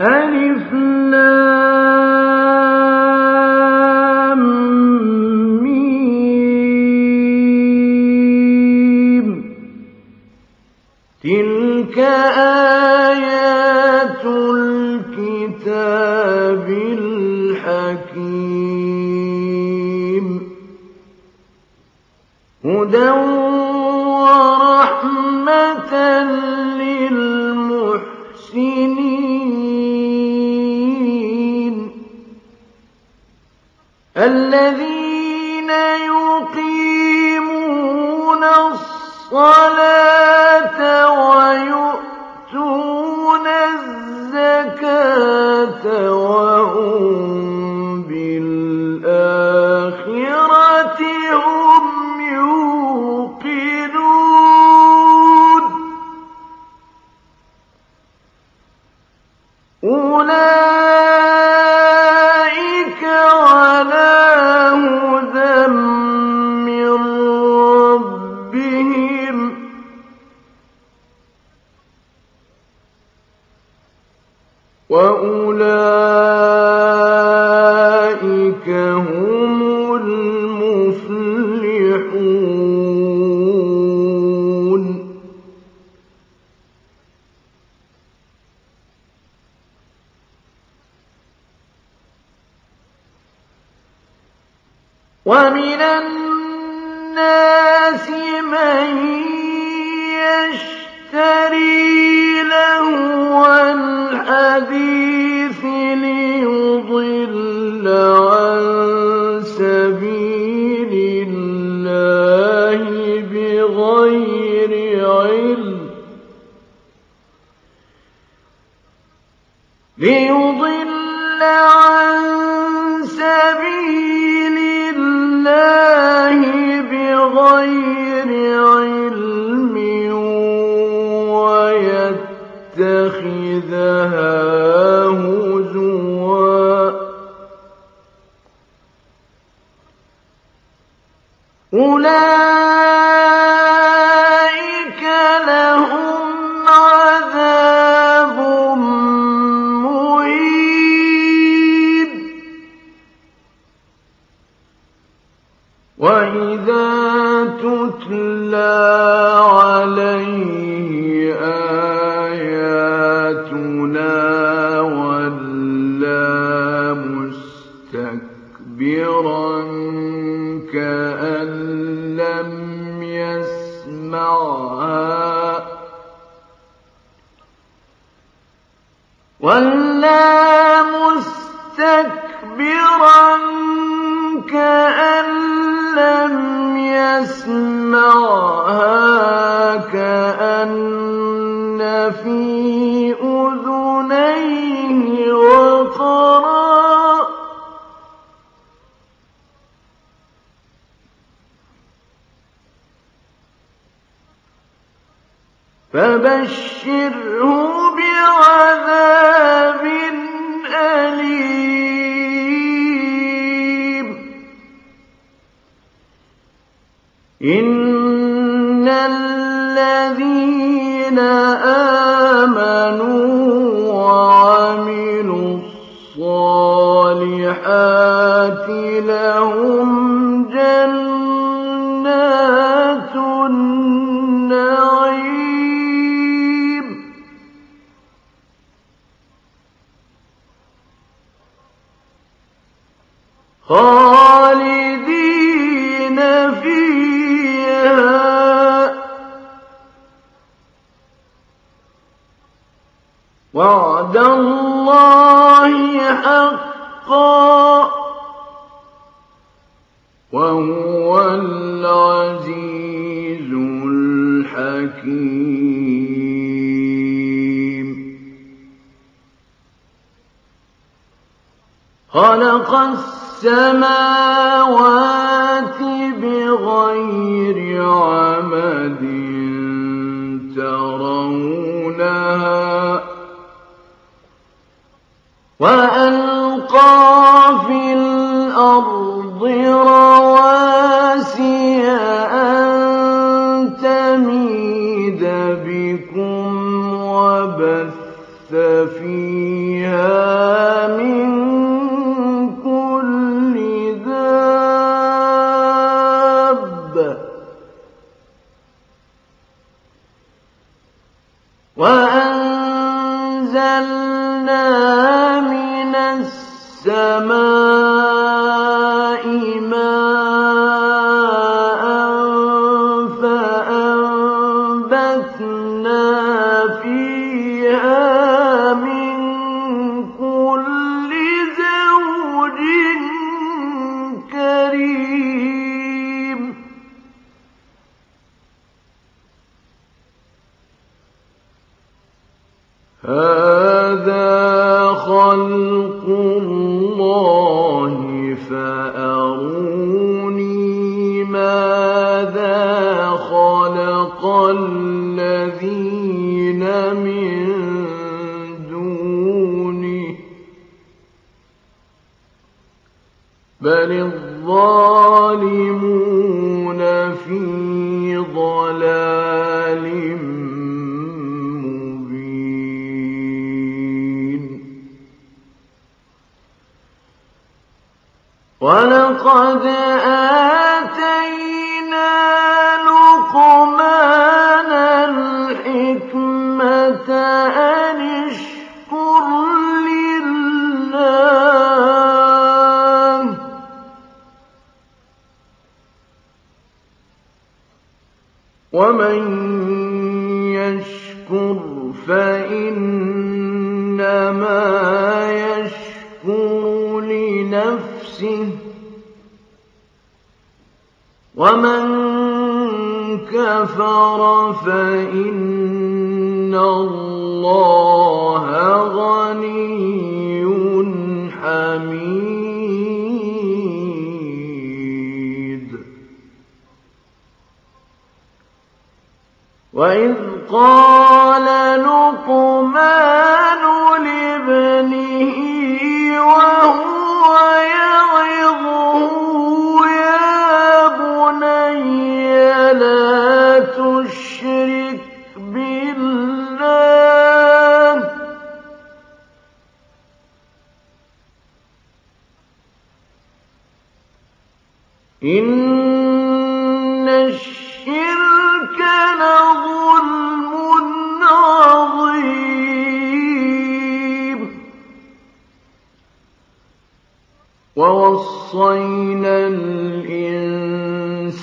ألف لام. i'll leave تتلى عليه إن الذين آمنوا وعملوا الصالحات لهم وعد الله حقا وهو العزيز الحكيم. خلق السماوات بغير عمد وألقى في الأرض أَنزَلْنَا مِنَ السَّمَاءِ مَاءً. بَلِ الظَّالِمُونَ فِي ضَلَالٍ مُّبِينٍ. وَلَقَدْ آتَيْنَا وَمَن يَشْكُرْ فَإِنَّمَا يَشْكُرُ لِنَفْسِهِ ۖ وَمَن كَفَرَ فَإِنَّ اللَّهَ وَإِذْ قَالَ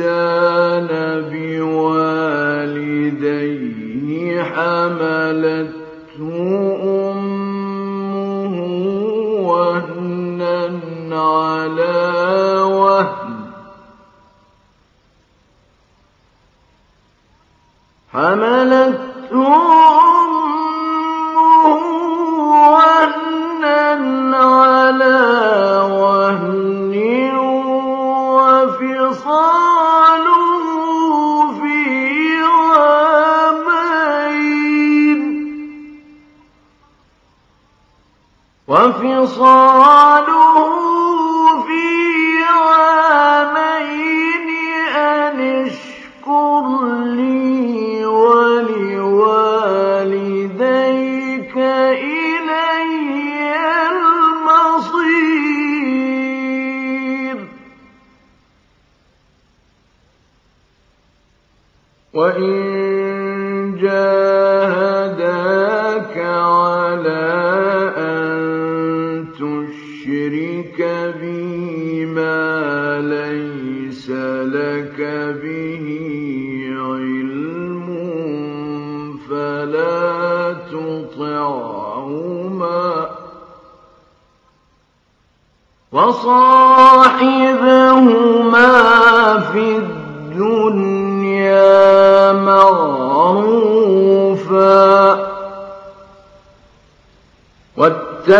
الْإِنسَانَ بِوَالِدَيْهِ وَإِن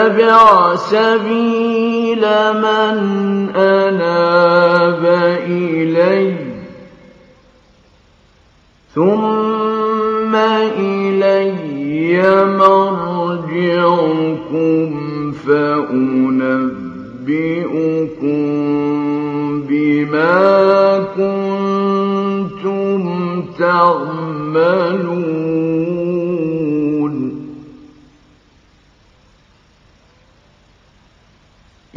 وَاتَّبِعْ سَبِيلَ مَنْ أَنَابَ إِلَيَّ ۚ. ثُمَّ إِلَيَّ مَرْجِعُكُمْ فَأُنَبِّئُكُم بِمَا كُنتُمْ تَعْمَلُونَ.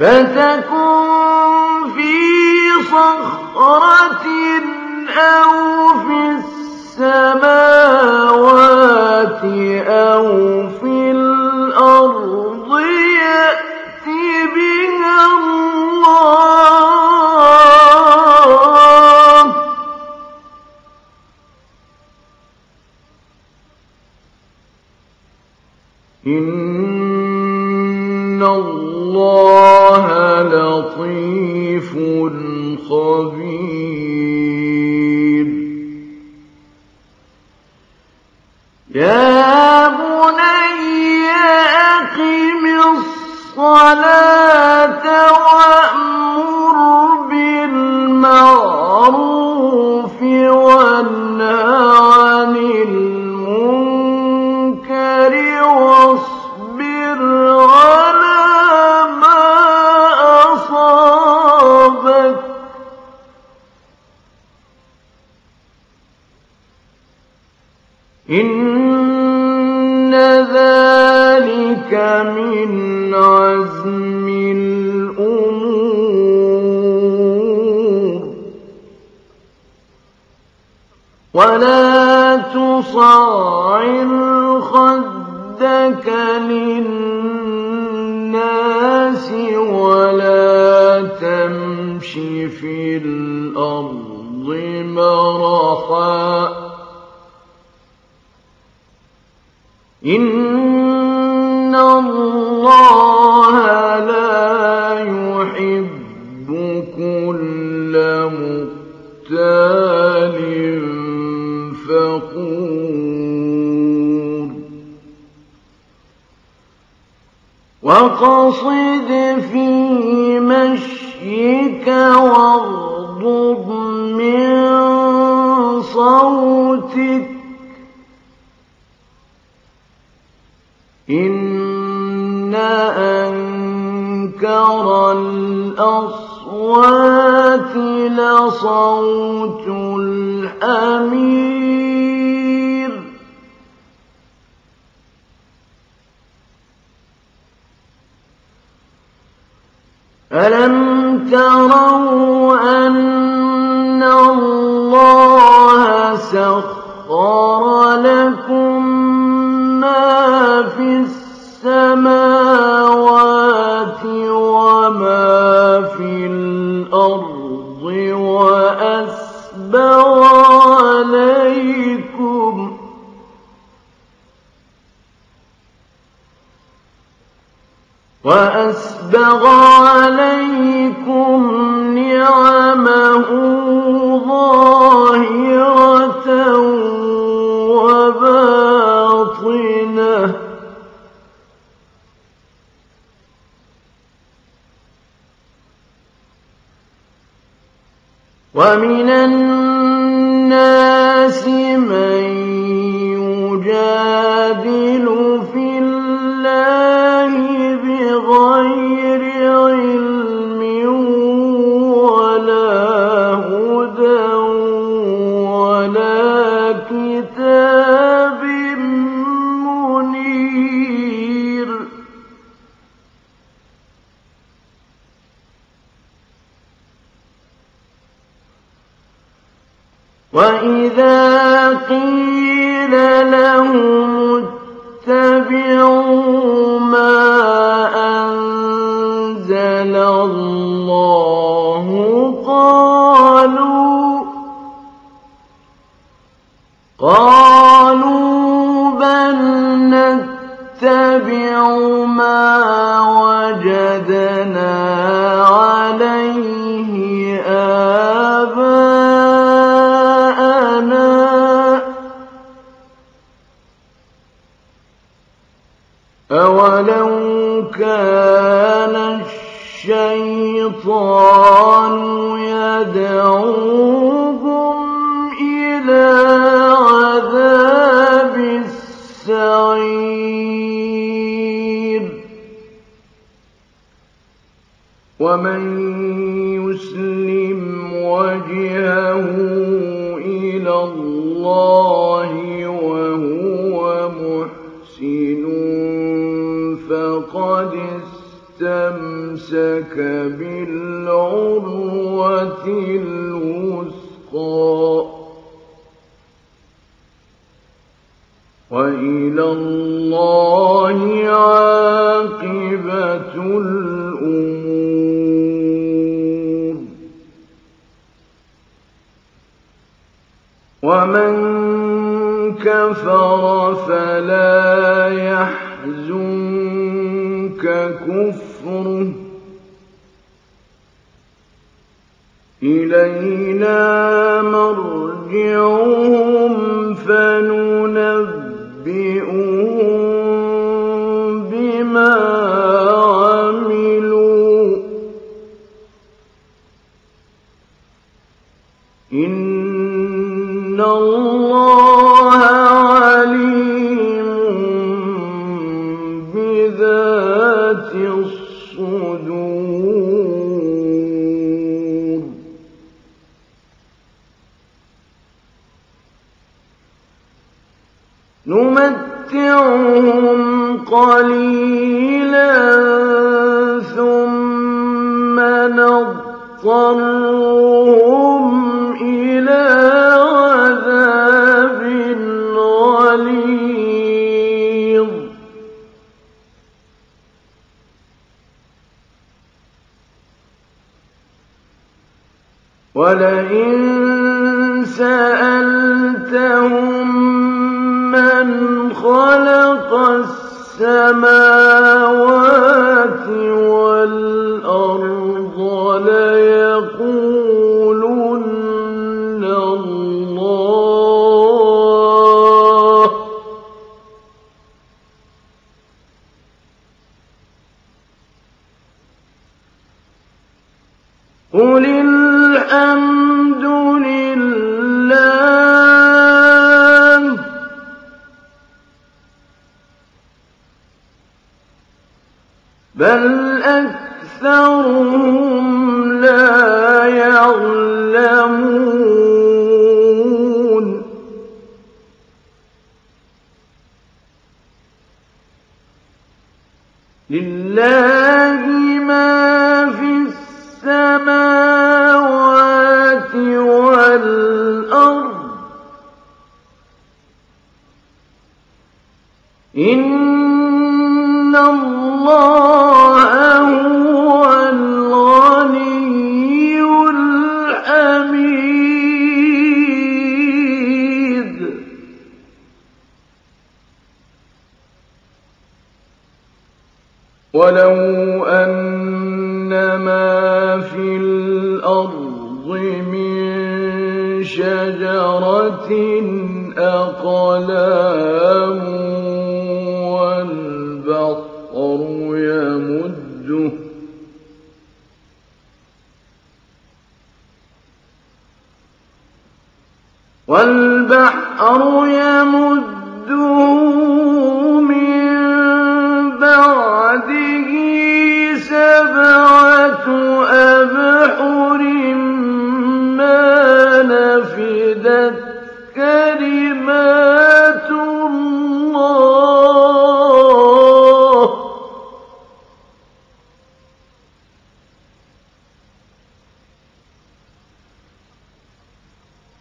فتكن في صخرة أو في السماوات أو الله لا يحب كل مختال فخور وقصد في مشيك واغضب من صوتك إن أنكر الأصوات لصوت الأمير. ألم تروا أن لكم إلينا نُمَتِّعُهُمْ قَلِيلًا ثُمَّ نَضْطَرُّهُمْ إِلَىٰ عَذَابٍ غَلِيظٍ. وَلَئِن سَأَلْتَهُم مَّنْ خَلَقَ السَّمَاوَاتِ وَالْأَرْضَ لَيَقُولُنَّ اللَّهُ ۚ. قُلِ الْحَمْدُ بَلْ أَكْثَرُهُمْ وَلَوْ أَنَّ مَا فِي الْأَرْضِ مِن شَجَرَةٍ أَقْلَامٌ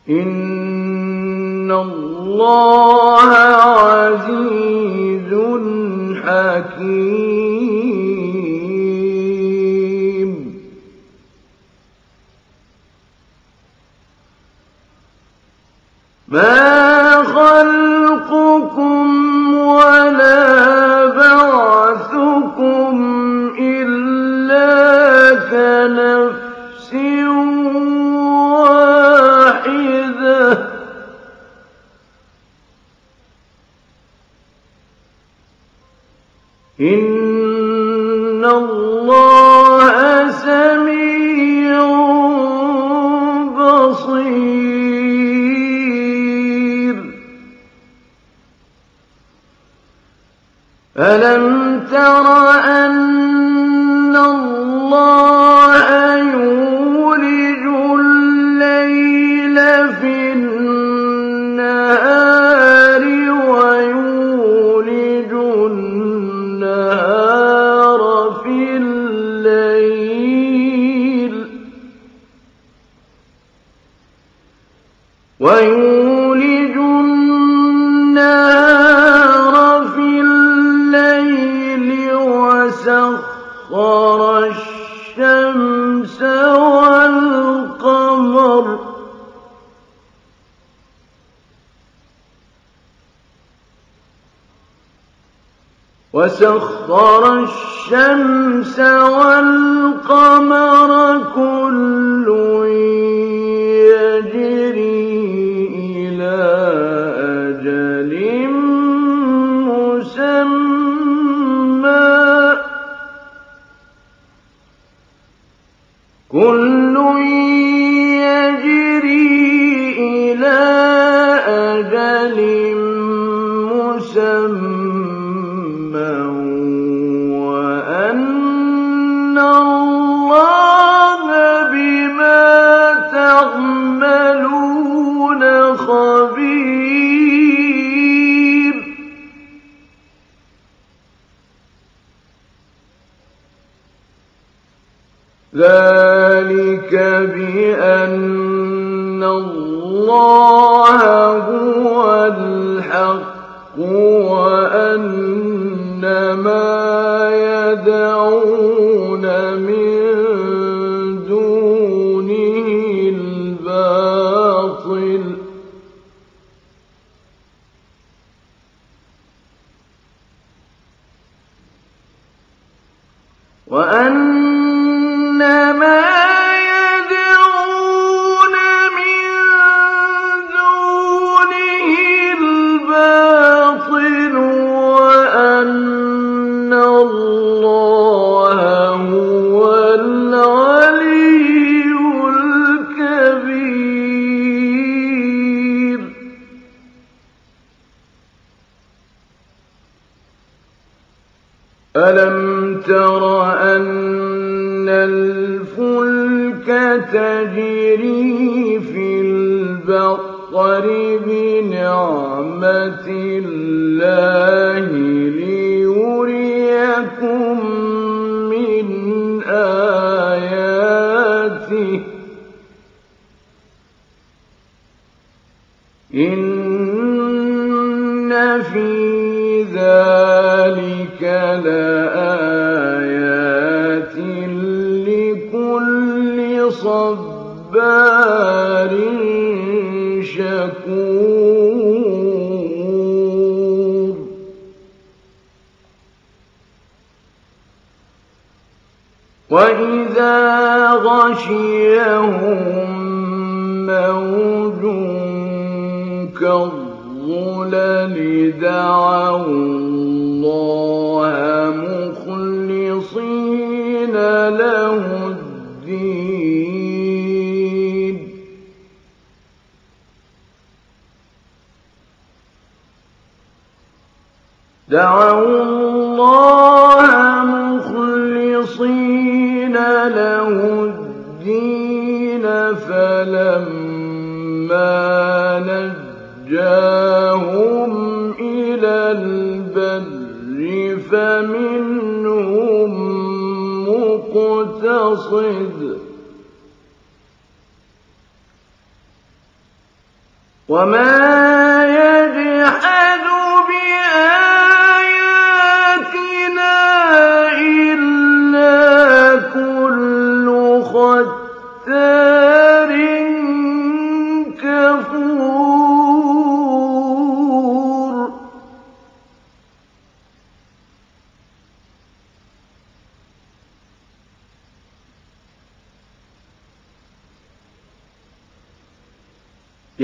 إِنَّ اللَّهَ عَزِيزٌ حَكِيمٌ أَلَمْ تَرَ أَنَّ اللَّهَ وسخر الشمس والقمر كل ذلك بأن الله هو الحق وأن ما يدعون من دونه الباطل وأن أَلَمْ تَرَ أَنَّ الْفُلْكَ تَجْرِي فِي الْبَحْرِ بِنِعْمَتِ اللَّهِ لِيُرِيَكُم مِّنْ آيَاتِهِ ۚ إِنَّ فِي ذَٰلِكَ لَآيَاتٍ لِّكُلِّ صَبَّارٍ شَكُورٍ. وَإِذَا غَشِيَهُم مَّوْجٌ كَالظُّلَلِ دَعَوُا لَهُ الدِّينَ. دعوا الله مخلصين له الدين فلما نجاهم إلى البر فمنهم مقتصد. وما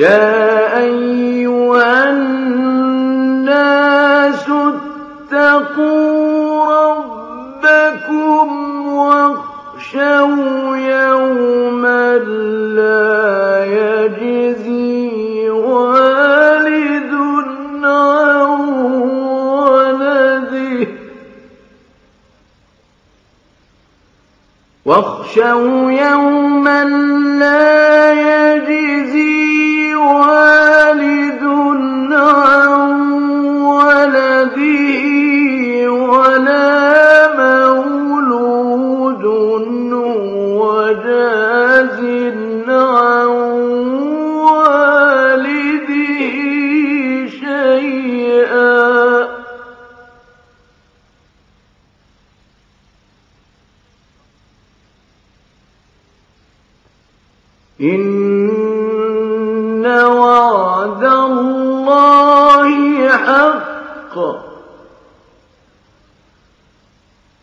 Yeah.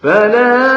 فلا